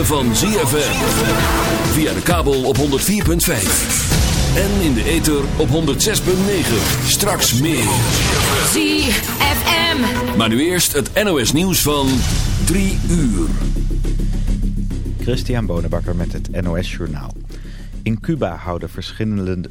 van ZFM. Via de kabel op 104.5. En in de ether op 106.9. Straks meer. ZFM. Maar nu eerst het NOS nieuws van 3 uur. Christian Bonenbakker met het NOS Journaal. In Cuba houden verschillende...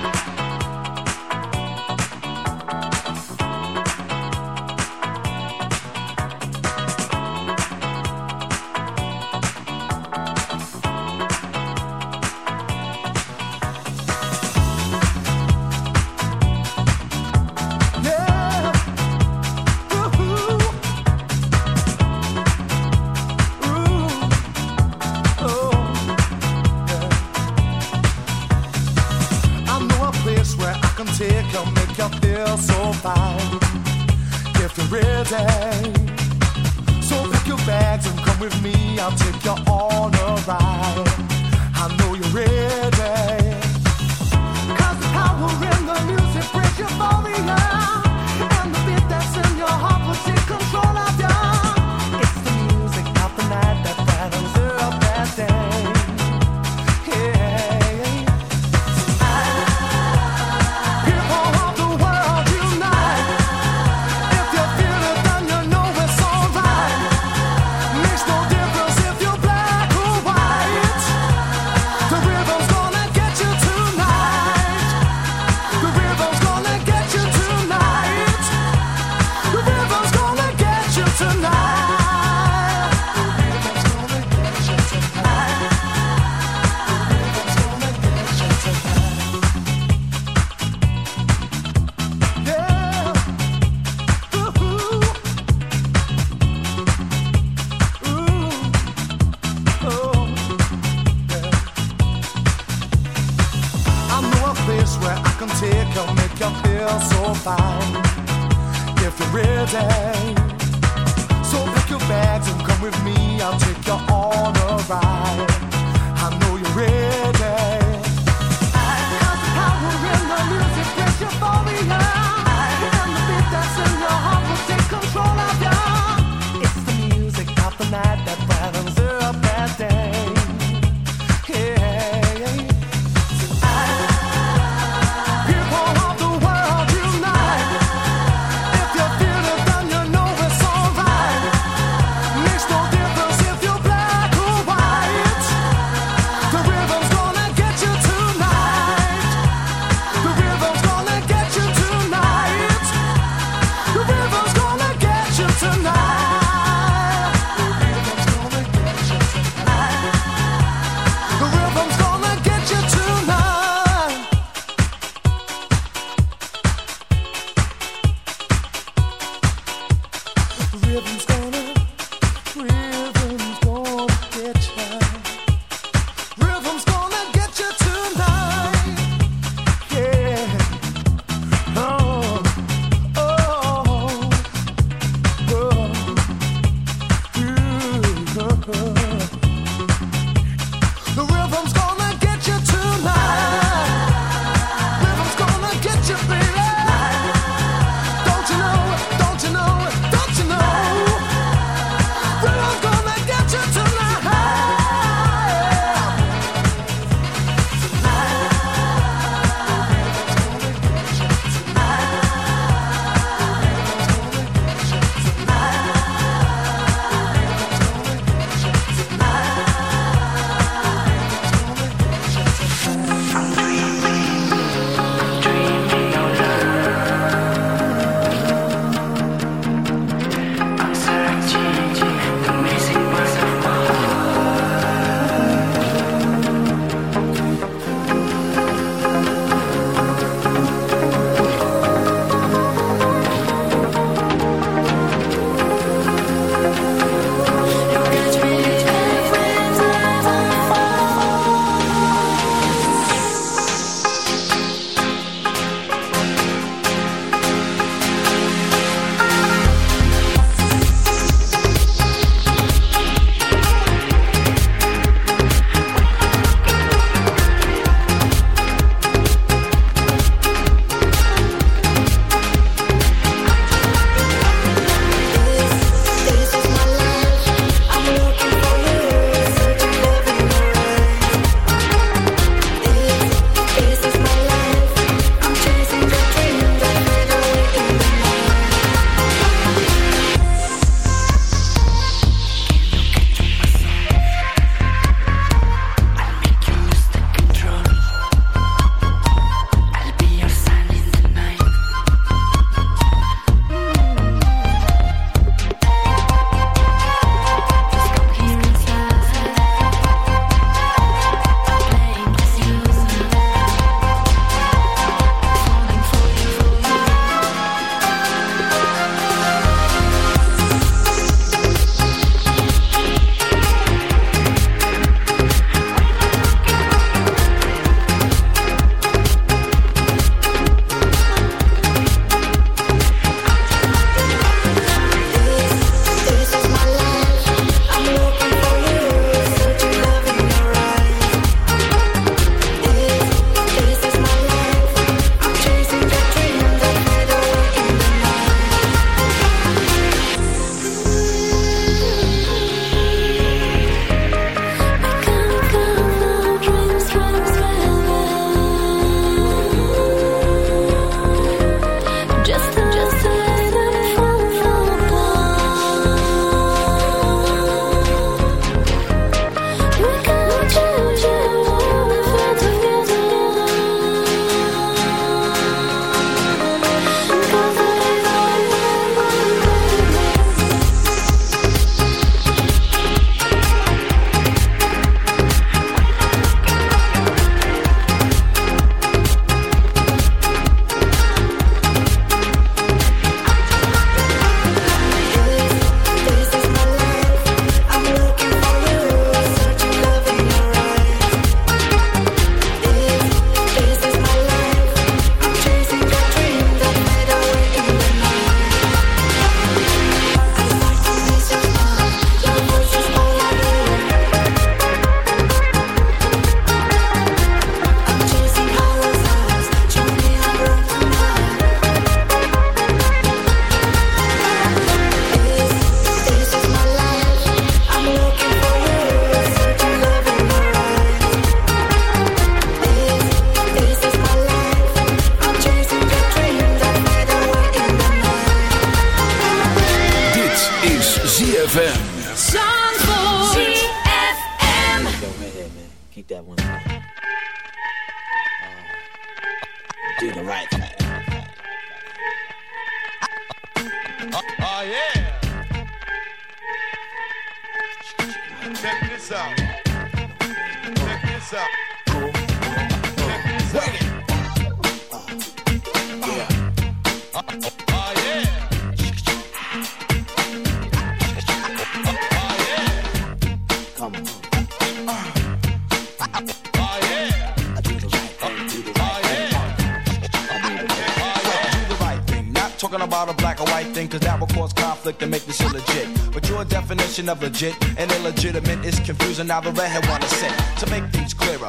Of legit and illegitimate is confusing. Now the redhead wanna say to make things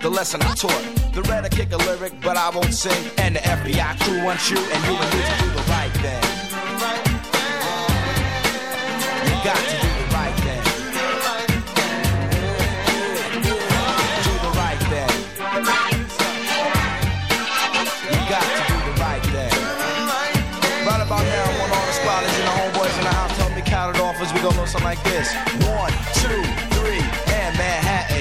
the lesson I taught. The red I kick a lyric, but I won't sing. And the FBI crew wants you, and you and me to do the right thing. You got to do the right thing. Do the right thing. You got to do the right thing. Right about now, all the and the homeboys in the house help me count something like this. One, two,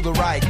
The right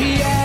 yeah.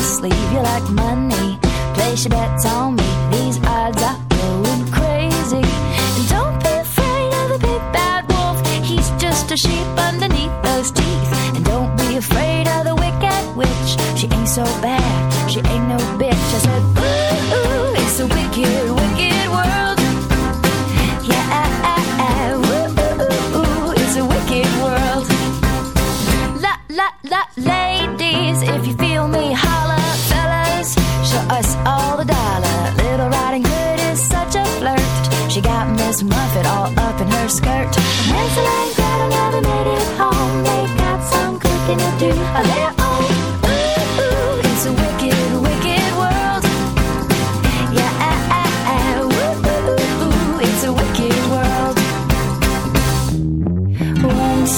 Sleep.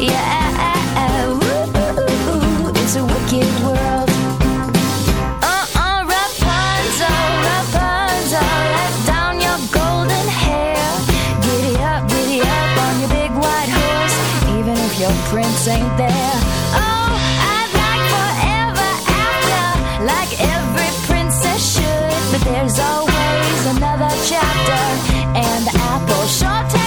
Yeah, it's a wicked world. Uh-uh, Rapunzel, Rapunzel, let down your golden hair. Giddy up, giddy up on your big white horse, even if your prince ain't there. Oh, I'd like forever after, like every princess should, but there's always another chapter, and the apple sure.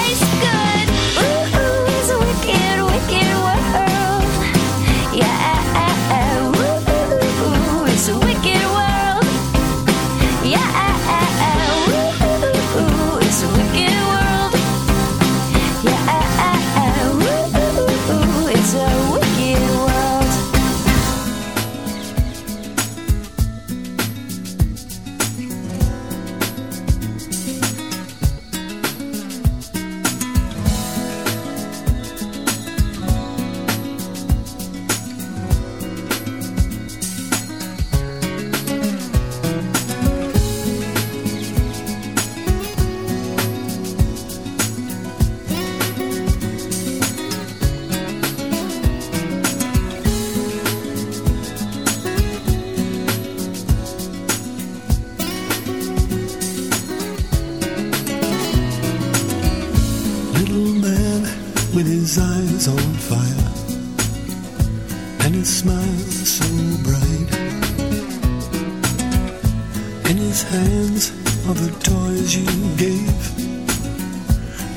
with his eyes on fire and his smile so bright. In his hands are the toys you gave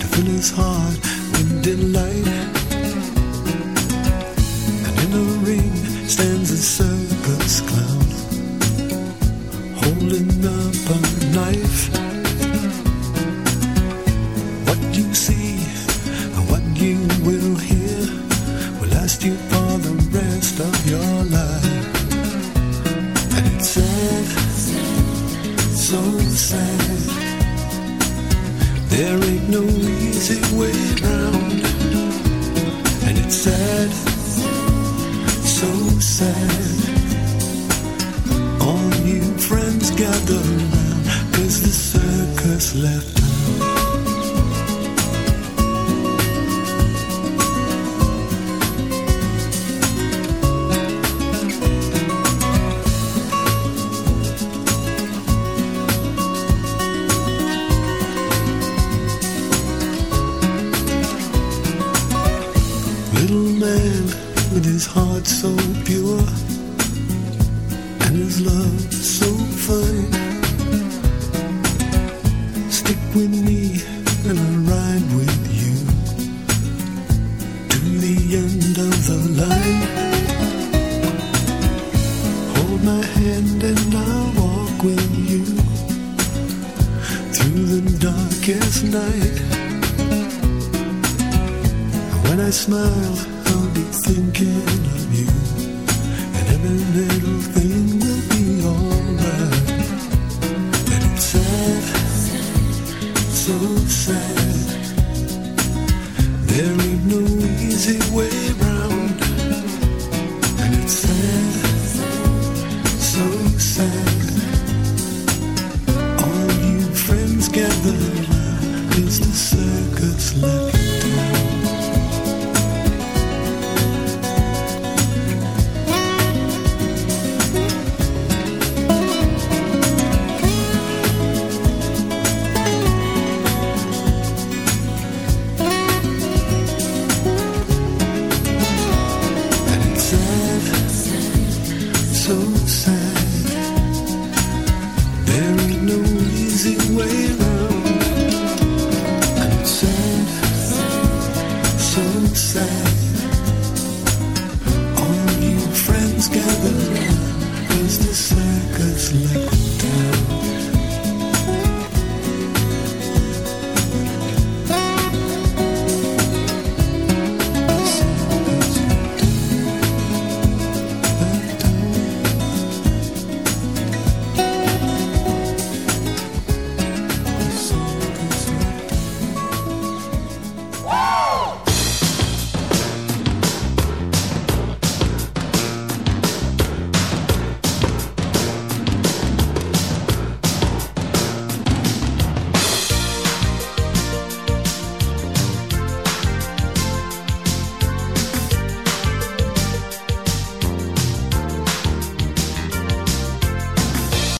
to fill his heart with delight. And in the ring stands a circus clown holding up a knife. girl, I'll be thinking of you. And every little